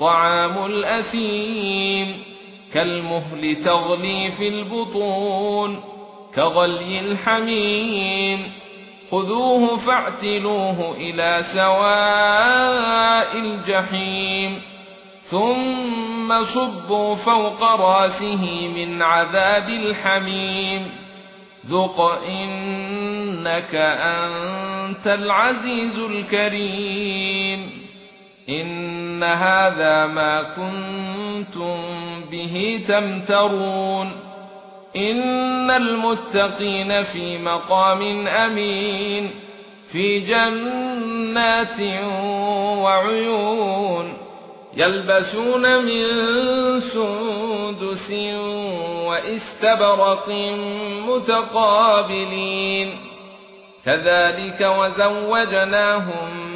طعام الأثيم كالمهل تغلي في البطون كغلي الحميم. خذوه فاعتلوه إلى سواء الجحيم ثم صبوا فوق رأسه من عذاب الحميم. ذق إنك أنت العزيز الكريم. ان هذا ما كنتم به تمترون ان المتقين في مقام امين في جنات وعيون يلبسون من سندس واستبرق متقابلين كذلك وزوجناهم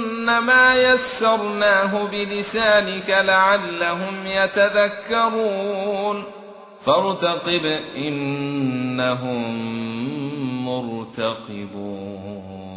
فإنما يسرناه بلسانك لعلهم يتذكرون. فارتقب إنهم مرتقبون.